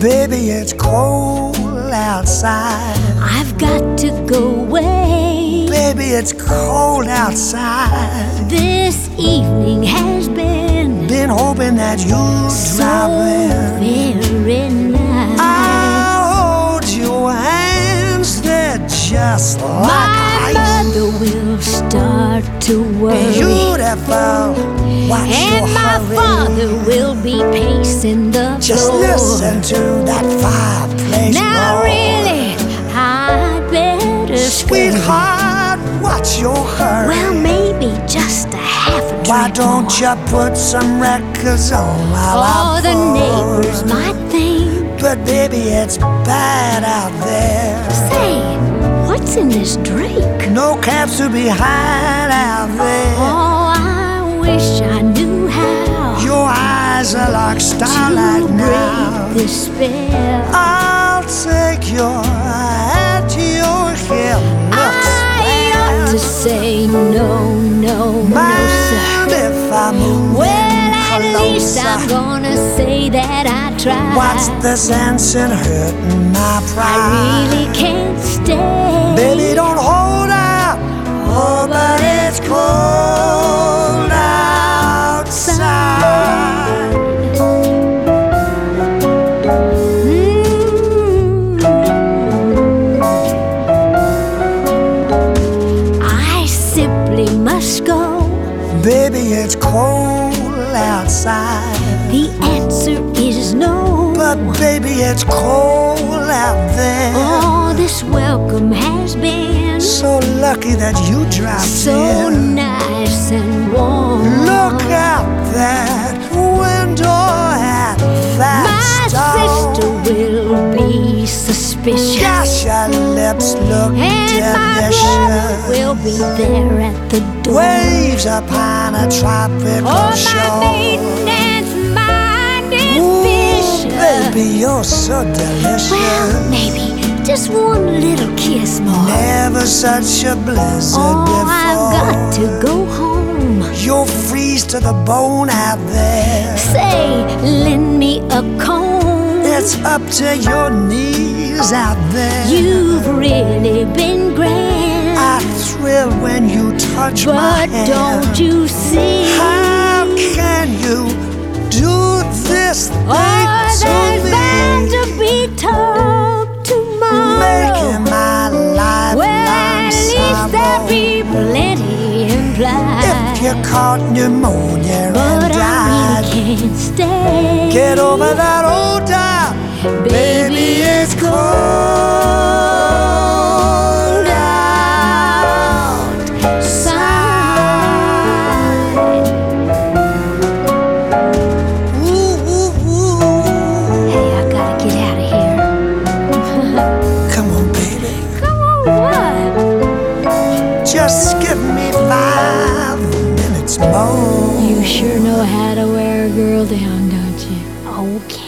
Baby, it's cold outside. I've got to go away. Baby, it's cold outside. This evening has been Been hoping that you'd so drop in. very to worry. Beautiful. Watch And my hurry. father will be pacing the Just floor. listen to that fireplace Now, roar. really, I'd better scurry. Sweetheart, watch your hurry. Well, maybe just a half a drink Why don't more. you put some records on while Oh, the neighbors might think. But baby, it's bad out there. Say, what's in this drink? No caps to be had out there. Oh, I wish I knew how Your eyes are like starlight to now. break this spell. I'll take your hat, your hair looks I ought to say no, no, no, least? I'm gonna say that I tried. What's the sense in hurting my pride? I really can't stay. Baby, don't hold out. Oh, but it's cold outside. Mm. I simply must go. Baby, it's cold outside. The answer is no. But baby, it's cold out there. Oh, this welcome has been So lucky that you dropped so in. nice and warm. Look out that suspicious. Gosh, your lips look And my brother will be there at the door. Waves upon a tropical Oh, my shore. maintenance mind is Ooh, vicious. baby, you're so delicious. Well, maybe just one little kiss more. Never such a blizzard Oh, before. I've got to go home. You'll freeze to the bone out there. Say, lend me a comb. It's up to your knees out there. You've really been grand. I thrill when you touch my hand. but don't you see? How can you do this thing Oh, to me? bound to be talk tomorrow. Making my life well, at least there'll be plenty implied. If you caught pneumonia but and I really can't stay. get over that old doubt. Baby, it's cold outside. Ooh, ooh, ooh. Hey, I gotta get out of here. Come on, baby. Come on, what? Just give me five minutes more. You sure know how to wear a girl down, don't you? Okay.